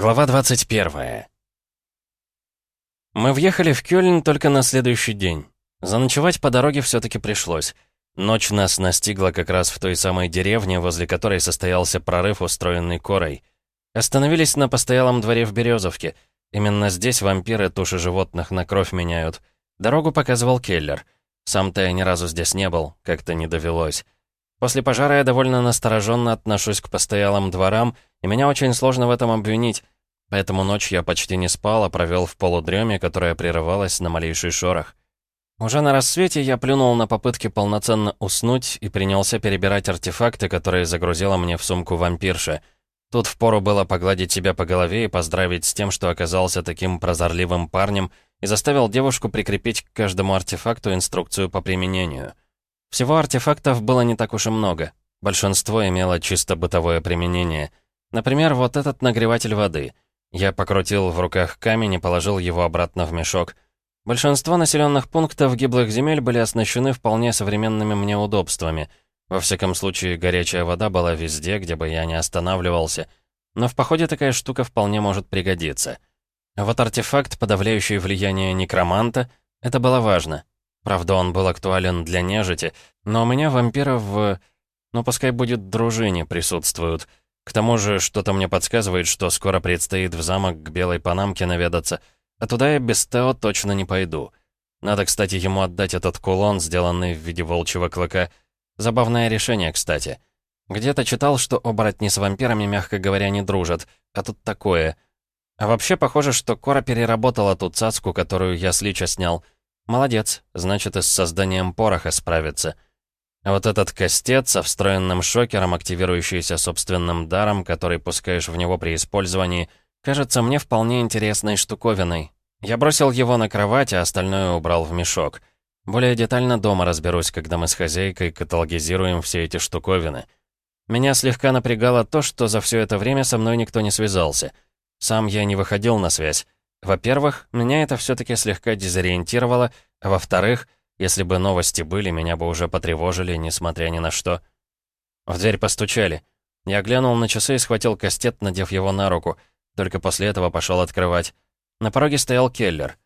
Глава 21 Мы въехали в Кёльн только на следующий день. Заночевать по дороге все-таки пришлось. Ночь нас настигла как раз в той самой деревне, возле которой состоялся прорыв, устроенный Корой. Остановились на постоялом дворе в Березовке. Именно здесь вампиры туши животных на кровь меняют. Дорогу показывал Келлер. Сам-то я ни разу здесь не был, как-то не довелось. После пожара я довольно настороженно отношусь к постоялым дворам, и меня очень сложно в этом обвинить. Поэтому ночь я почти не спал, а провел в полудреме, которая прерывалась на малейший шорох. Уже на рассвете я плюнул на попытки полноценно уснуть и принялся перебирать артефакты, которые загрузила мне в сумку вампирша. Тут впору было погладить себя по голове и поздравить с тем, что оказался таким прозорливым парнем и заставил девушку прикрепить к каждому артефакту инструкцию по применению. Всего артефактов было не так уж и много. Большинство имело чисто бытовое применение. Например, вот этот нагреватель воды. Я покрутил в руках камень и положил его обратно в мешок. Большинство населенных пунктов гиблых земель были оснащены вполне современными мне удобствами. Во всяком случае, горячая вода была везде, где бы я ни останавливался. Но в походе такая штука вполне может пригодиться. Вот артефакт, подавляющий влияние некроманта, это было важно. Правда, он был актуален для нежити, но у меня вампиров в... Ну, пускай будет дружине присутствуют. К тому же, что-то мне подсказывает, что скоро предстоит в замок к Белой Панамке наведаться, а туда я без Тео точно не пойду. Надо, кстати, ему отдать этот кулон, сделанный в виде волчьего клыка. Забавное решение, кстати. Где-то читал, что оборотни с вампирами, мягко говоря, не дружат, а тут такое. А вообще, похоже, что Кора переработала ту цацку, которую я с Лича снял — Молодец, значит, и с созданием пороха справится. А вот этот костец со встроенным шокером, активирующийся собственным даром, который пускаешь в него при использовании, кажется мне вполне интересной штуковиной. Я бросил его на кровать, а остальное убрал в мешок. Более детально дома разберусь, когда мы с хозяйкой каталогизируем все эти штуковины. Меня слегка напрягало то, что за все это время со мной никто не связался. Сам я не выходил на связь. Во-первых, меня это все-таки слегка дезориентировало, а во-вторых, если бы новости были, меня бы уже потревожили, несмотря ни на что. В дверь постучали. Я глянул на часы и схватил кастет, надев его на руку. Только после этого пошел открывать. На пороге стоял Келлер.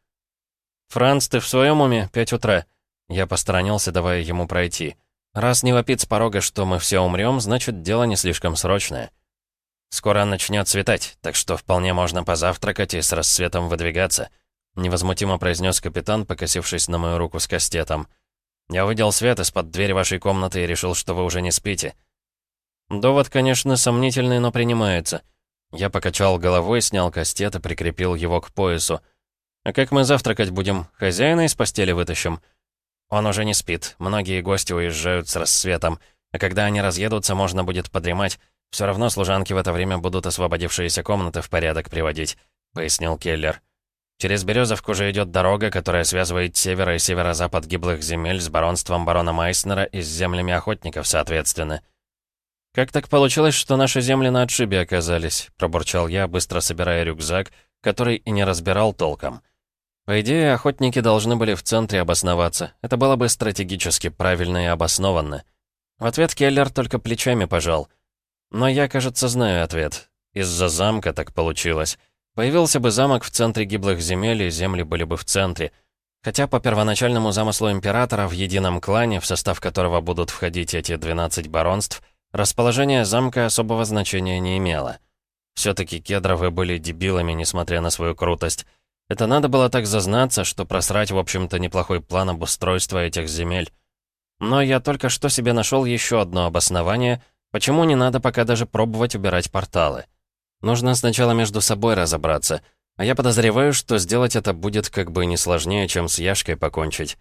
«Франц, ты в своем уме? Пять утра». Я посторонился, давая ему пройти. Раз не вопит с порога, что мы все умрем, значит, дело не слишком срочное. Скоро начнет светать, так что вполне можно позавтракать и с рассветом выдвигаться», — невозмутимо произнес капитан, покосившись на мою руку с кастетом. «Я увидел свет из-под двери вашей комнаты и решил, что вы уже не спите». Довод, конечно, сомнительный, но принимается. Я покачал головой, снял кастет и прикрепил его к поясу. «А как мы завтракать будем? Хозяина из постели вытащим?» «Он уже не спит. Многие гости уезжают с рассветом. А когда они разъедутся, можно будет подремать. Все равно служанки в это время будут освободившиеся комнаты в порядок приводить», — пояснил Келлер. «Через Березовку же идет дорога, которая связывает север и северо-запад гиблых земель с баронством барона Майснера и с землями охотников, соответственно». «Как так получилось, что наши земли на отшибе оказались?» — пробурчал я, быстро собирая рюкзак, который и не разбирал толком. По идее, охотники должны были в центре обосноваться. Это было бы стратегически правильно и обоснованно. В ответ Келлер только плечами пожал — но я, кажется, знаю ответ. Из-за замка так получилось. Появился бы замок в центре гиблых земель, и земли были бы в центре. Хотя по первоначальному замыслу императора в едином клане, в состав которого будут входить эти 12 баронств, расположение замка особого значения не имело. Все-таки кедровы были дебилами, несмотря на свою крутость. Это надо было так зазнаться, что просрать, в общем-то, неплохой план обустройства этих земель. Но я только что себе нашел еще одно обоснование, Почему не надо пока даже пробовать убирать порталы? Нужно сначала между собой разобраться, а я подозреваю, что сделать это будет как бы не сложнее, чем с Яшкой покончить.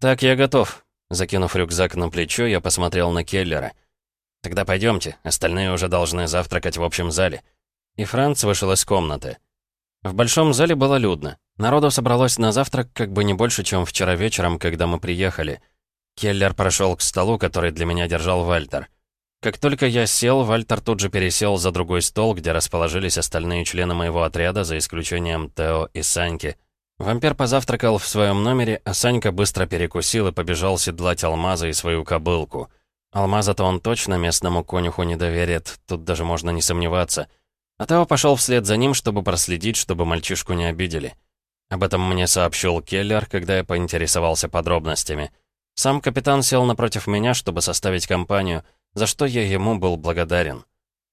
«Так, я готов». Закинув рюкзак на плечо, я посмотрел на Келлера. «Тогда пойдемте, остальные уже должны завтракать в общем зале». И Франц вышел из комнаты. В большом зале было людно. Народу собралось на завтрак как бы не больше, чем вчера вечером, когда мы приехали. Келлер прошел к столу, который для меня держал Вальтер. Как только я сел, Вальтер тут же пересел за другой стол, где расположились остальные члены моего отряда, за исключением Тео и Саньки. Вампир позавтракал в своем номере, а Санька быстро перекусил и побежал седлать Алмаза и свою кобылку. Алмаза-то он точно местному конюху не доверит, тут даже можно не сомневаться. А Тео пошел вслед за ним, чтобы проследить, чтобы мальчишку не обидели. Об этом мне сообщил Келлер, когда я поинтересовался подробностями. Сам капитан сел напротив меня, чтобы составить компанию, за что я ему был благодарен.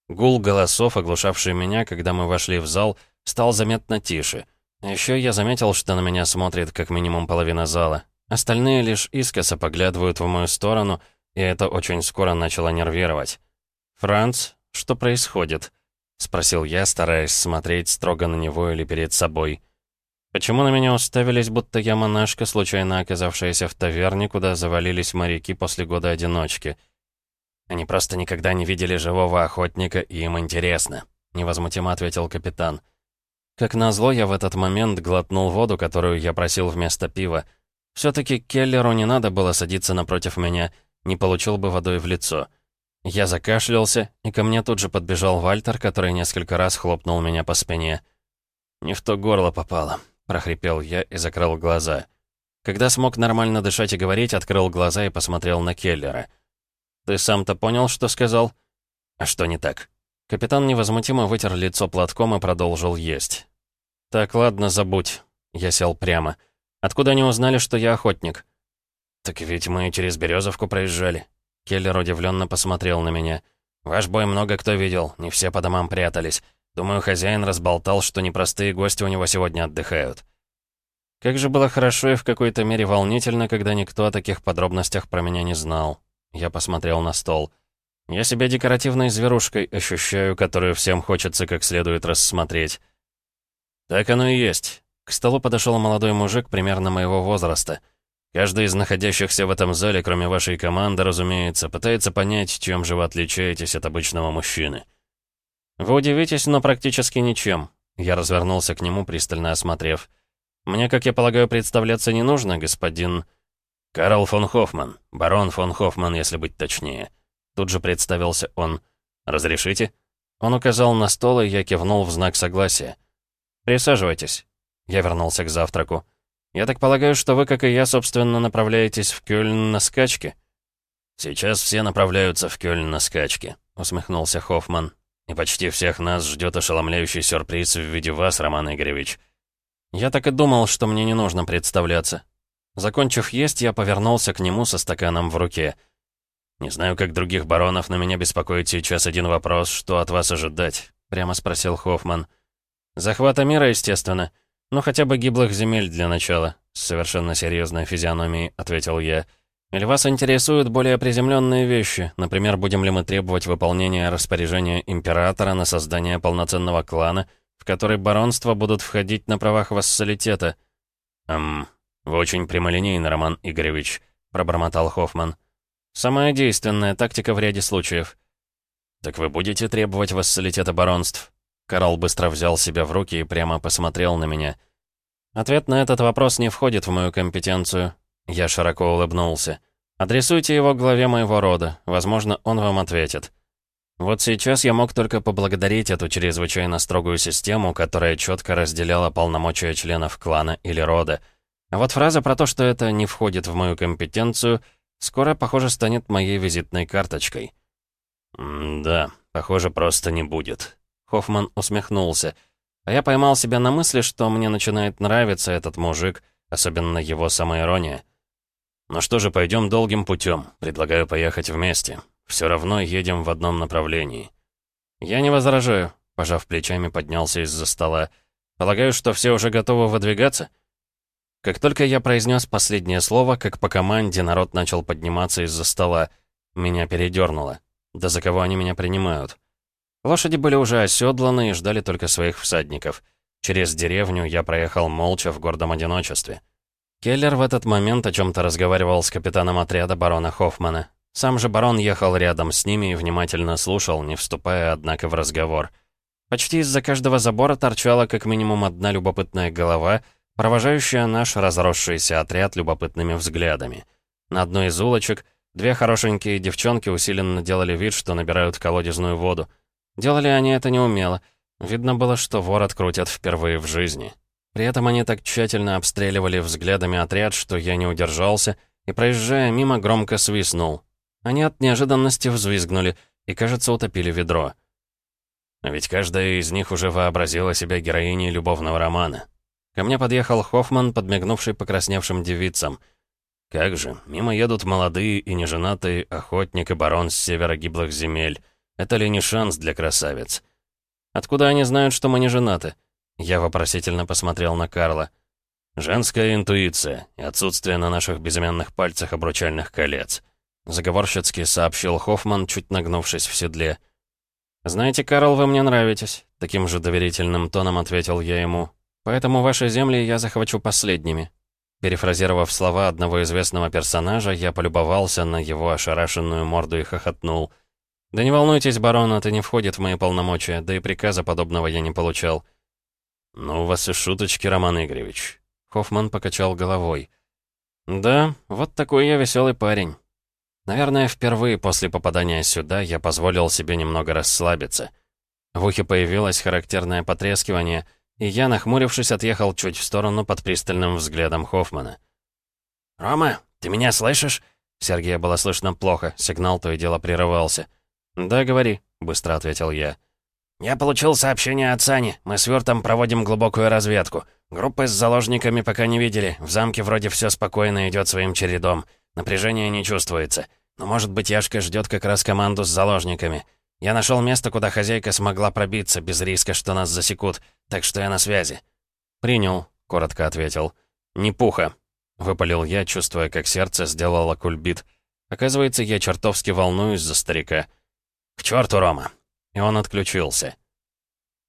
Гул голосов, оглушавший меня, когда мы вошли в зал, стал заметно тише. Еще я заметил, что на меня смотрит как минимум половина зала. Остальные лишь искоса поглядывают в мою сторону, и это очень скоро начало нервировать. «Франц, что происходит?» — спросил я, стараясь смотреть строго на него или перед собой. Почему на меня уставились, будто я монашка, случайно оказавшаяся в таверне, куда завалились моряки после года одиночки? Они просто никогда не видели живого охотника, и им интересно, невозмутимо ответил капитан. Как назло, я в этот момент глотнул воду, которую я просил вместо пива. Все-таки Келлеру не надо было садиться напротив меня, не получил бы водой в лицо. Я закашлялся, и ко мне тут же подбежал Вальтер, который несколько раз хлопнул меня по спине. Не в то горло попало прохрипел я и закрыл глаза. Когда смог нормально дышать и говорить, открыл глаза и посмотрел на Келлера. «Ты сам-то понял, что сказал?» «А что не так?» Капитан невозмутимо вытер лицо платком и продолжил есть. «Так, ладно, забудь». Я сел прямо. «Откуда они узнали, что я охотник?» «Так ведь мы через Березовку проезжали». Келлер удивленно посмотрел на меня. «Ваш бой много кто видел, не все по домам прятались. Думаю, хозяин разболтал, что непростые гости у него сегодня отдыхают. Как же было хорошо и в какой-то мере волнительно, когда никто о таких подробностях про меня не знал. Я посмотрел на стол. Я себя декоративной зверушкой ощущаю, которую всем хочется как следует рассмотреть. Так оно и есть. К столу подошел молодой мужик примерно моего возраста. Каждый из находящихся в этом зале, кроме вашей команды, разумеется, пытается понять, чем же вы отличаетесь от обычного мужчины. «Вы удивитесь, но практически ничем». Я развернулся к нему, пристально осмотрев. «Мне, как я полагаю, представляться не нужно, господин...» «Карл фон Хоффман. Барон фон Хоффман, если быть точнее». Тут же представился он. «Разрешите?» Он указал на стол, и я кивнул в знак согласия. «Присаживайтесь». Я вернулся к завтраку. «Я так полагаю, что вы, как и я, собственно, направляетесь в Кёльн на скачки?» «Сейчас все направляются в Кёльн на скачки», — усмехнулся Хоффман. И почти всех нас ждет ошеломляющий сюрприз в виде вас, Роман Игоревич. Я так и думал, что мне не нужно представляться. Закончив есть, я повернулся к нему со стаканом в руке. «Не знаю, как других баронов, но меня беспокоит сейчас один вопрос, что от вас ожидать?» — прямо спросил Хоффман. «Захвата мира, естественно. Ну, хотя бы гиблых земель для начала», — с совершенно серьезной физиономией ответил я. Или вас интересуют более приземленные вещи? Например, будем ли мы требовать выполнения распоряжения императора на создание полноценного клана, в который баронства будут входить на правах вассалитета? «Эм, вы очень прямолинейный, Роман Игоревич», — пробормотал Хоффман. «Самая действенная тактика в ряде случаев». «Так вы будете требовать вассалитета баронств?» Карл быстро взял себя в руки и прямо посмотрел на меня. «Ответ на этот вопрос не входит в мою компетенцию. Я широко улыбнулся. «Адресуйте его главе моего рода. Возможно, он вам ответит». Вот сейчас я мог только поблагодарить эту чрезвычайно строгую систему, которая четко разделяла полномочия членов клана или рода. А вот фраза про то, что это не входит в мою компетенцию, скоро, похоже, станет моей визитной карточкой. «Да, похоже, просто не будет». Хоффман усмехнулся. А я поймал себя на мысли, что мне начинает нравиться этот мужик, особенно его самоирония. «Ну что же, пойдем долгим путем. Предлагаю поехать вместе. Все равно едем в одном направлении». «Я не возражаю», — пожав плечами, поднялся из-за стола. «Полагаю, что все уже готовы выдвигаться?» Как только я произнес последнее слово, как по команде народ начал подниматься из-за стола. Меня передернуло. Да за кого они меня принимают? Лошади были уже оседланы и ждали только своих всадников. Через деревню я проехал молча в гордом одиночестве. Келлер в этот момент о чем-то разговаривал с капитаном отряда барона Хоффмана. Сам же барон ехал рядом с ними и внимательно слушал, не вступая, однако, в разговор. Почти из-за каждого забора торчала как минимум одна любопытная голова, провожающая наш разросшийся отряд любопытными взглядами. На одной из улочек две хорошенькие девчонки усиленно делали вид, что набирают колодезную воду. Делали они это неумело. Видно было, что вор открутят впервые в жизни. При этом они так тщательно обстреливали взглядами отряд, что я не удержался и, проезжая мимо, громко свистнул. Они от неожиданности взвизгнули и, кажется, утопили ведро. Ведь каждая из них уже вообразила себя героиней любовного романа. Ко мне подъехал Хоффман, подмигнувший покрасневшим девицам. Как же, мимо едут молодые и неженатые охотник и барон с севера гиблых земель. Это ли не шанс для красавиц? Откуда они знают, что мы не женаты? Я вопросительно посмотрел на Карла. «Женская интуиция и отсутствие на наших безымянных пальцах обручальных колец», заговорщицки сообщил Хоффман, чуть нагнувшись в седле. «Знаете, Карл, вы мне нравитесь», — таким же доверительным тоном ответил я ему. «Поэтому ваши земли я захвачу последними». Перефразировав слова одного известного персонажа, я полюбовался на его ошарашенную морду и хохотнул. «Да не волнуйтесь, барон, это не входит в мои полномочия, да и приказа подобного я не получал». «Ну, у вас и шуточки, Роман Игоревич», Хоффман покачал головой. «Да, вот такой я веселый парень. Наверное, впервые после попадания сюда я позволил себе немного расслабиться. В ухе появилось характерное потрескивание, и я, нахмурившись, отъехал чуть в сторону под пристальным взглядом Хоффмана. «Рома, ты меня слышишь?» Сергея было слышно плохо, сигнал то и дело прерывался. «Да, говори», — быстро ответил я. «Я получил сообщение от Сани. Мы с Вёртом проводим глубокую разведку. Группы с заложниками пока не видели. В замке вроде все спокойно идет своим чередом. Напряжение не чувствуется. Но, может быть, Яшка ждет как раз команду с заложниками. Я нашел место, куда хозяйка смогла пробиться, без риска, что нас засекут. Так что я на связи». «Принял», — коротко ответил. «Не пуха», — выпалил я, чувствуя, как сердце сделало кульбит. Оказывается, я чертовски волнуюсь за старика. «К черту, Рома!» И он отключился.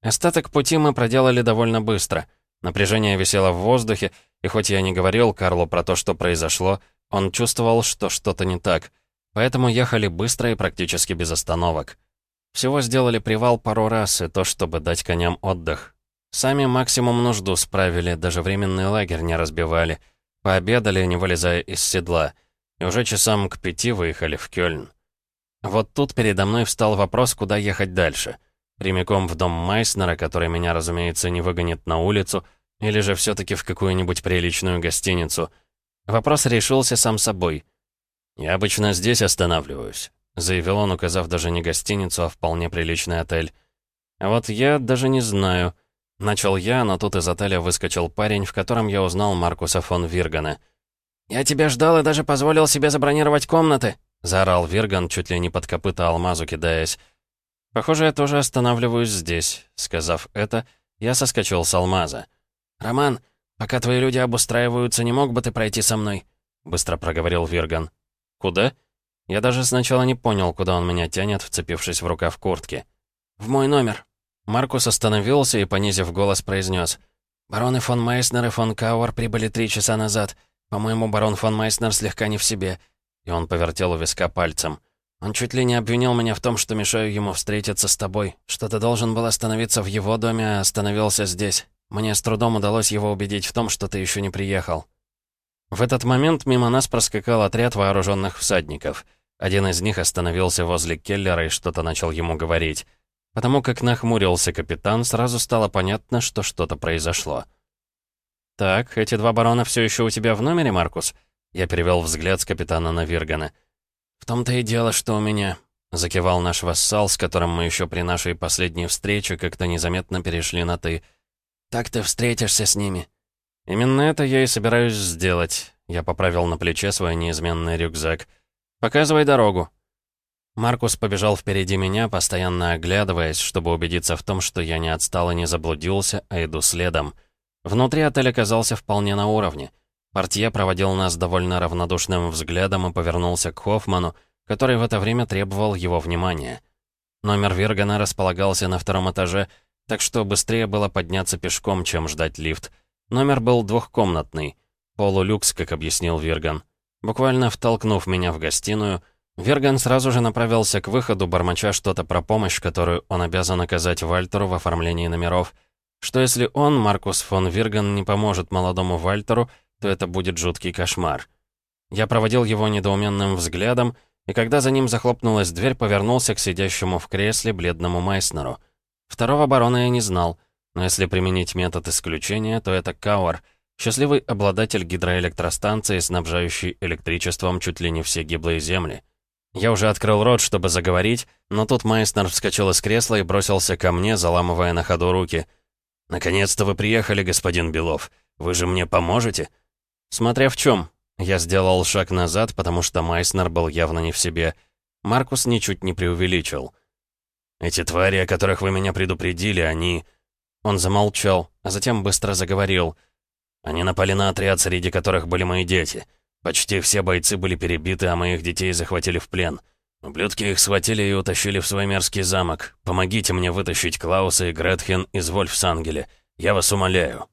Остаток пути мы проделали довольно быстро — Напряжение висело в воздухе, и хоть я не говорил Карлу про то, что произошло, он чувствовал, что что-то не так. Поэтому ехали быстро и практически без остановок. Всего сделали привал пару раз, и то, чтобы дать коням отдых. Сами максимум нужду справили, даже временный лагерь не разбивали. Пообедали, не вылезая из седла. И уже часам к пяти выехали в Кёльн. Вот тут передо мной встал вопрос, куда ехать дальше — Прямиком в дом Майснера, который меня, разумеется, не выгонит на улицу, или же все таки в какую-нибудь приличную гостиницу. Вопрос решился сам собой. «Я обычно здесь останавливаюсь», — заявил он, указав даже не гостиницу, а вполне приличный отель. «А вот я даже не знаю». Начал я, но тут из отеля выскочил парень, в котором я узнал Маркуса фон Виргана. «Я тебя ждал и даже позволил себе забронировать комнаты», — заорал Вирган, чуть ли не под копыта алмазу кидаясь. «Похоже, я тоже останавливаюсь здесь». Сказав это, я соскочил с алмаза. «Роман, пока твои люди обустраиваются, не мог бы ты пройти со мной?» Быстро проговорил Вирган. «Куда?» Я даже сначала не понял, куда он меня тянет, вцепившись в рукав куртки. «В мой номер». Маркус остановился и, понизив голос, произнес. «Бароны фон Майснер и фон Кауэр прибыли три часа назад. По-моему, барон фон Майснер слегка не в себе». И он повертел у виска пальцем. Он чуть ли не обвинил меня в том, что мешаю ему встретиться с тобой, что ты должен был остановиться в его доме, а остановился здесь. Мне с трудом удалось его убедить в том, что ты еще не приехал». В этот момент мимо нас проскакал отряд вооруженных всадников. Один из них остановился возле Келлера и что-то начал ему говорить. Потому как нахмурился капитан, сразу стало понятно, что что-то произошло. «Так, эти два барона все еще у тебя в номере, Маркус?» Я перевел взгляд с капитана на Виргана. «В том-то и дело, что у меня...» — закивал наш вассал, с которым мы еще при нашей последней встрече как-то незаметно перешли на «ты». «Так ты встретишься с ними». «Именно это я и собираюсь сделать». Я поправил на плече свой неизменный рюкзак. «Показывай дорогу». Маркус побежал впереди меня, постоянно оглядываясь, чтобы убедиться в том, что я не отстал и не заблудился, а иду следом. Внутри отель оказался вполне на уровне — Портье проводил нас довольно равнодушным взглядом и повернулся к Хоффману, который в это время требовал его внимания. Номер Виргана располагался на втором этаже, так что быстрее было подняться пешком, чем ждать лифт. Номер был двухкомнатный, полулюкс, как объяснил Вирган. Буквально втолкнув меня в гостиную, Верган сразу же направился к выходу, бормоча что-то про помощь, которую он обязан оказать Вальтеру в оформлении номеров. Что если он, Маркус фон Вирган, не поможет молодому Вальтеру, то это будет жуткий кошмар. Я проводил его недоуменным взглядом, и когда за ним захлопнулась дверь, повернулся к сидящему в кресле бледному Майснеру. Второго барона я не знал, но если применить метод исключения, то это Кауэр, счастливый обладатель гидроэлектростанции, снабжающий электричеством чуть ли не все гиблые земли. Я уже открыл рот, чтобы заговорить, но тут Майснер вскочил из кресла и бросился ко мне, заламывая на ходу руки. «Наконец-то вы приехали, господин Белов. Вы же мне поможете?» «Смотря в чем. Я сделал шаг назад, потому что Майснер был явно не в себе. Маркус ничуть не преувеличил. «Эти твари, о которых вы меня предупредили, они...» Он замолчал, а затем быстро заговорил. «Они напали на отряд, среди которых были мои дети. Почти все бойцы были перебиты, а моих детей захватили в плен. Ублюдки их схватили и утащили в свой мерзкий замок. Помогите мне вытащить Клауса и Гретхен из Вольфсангеля. Я вас умоляю».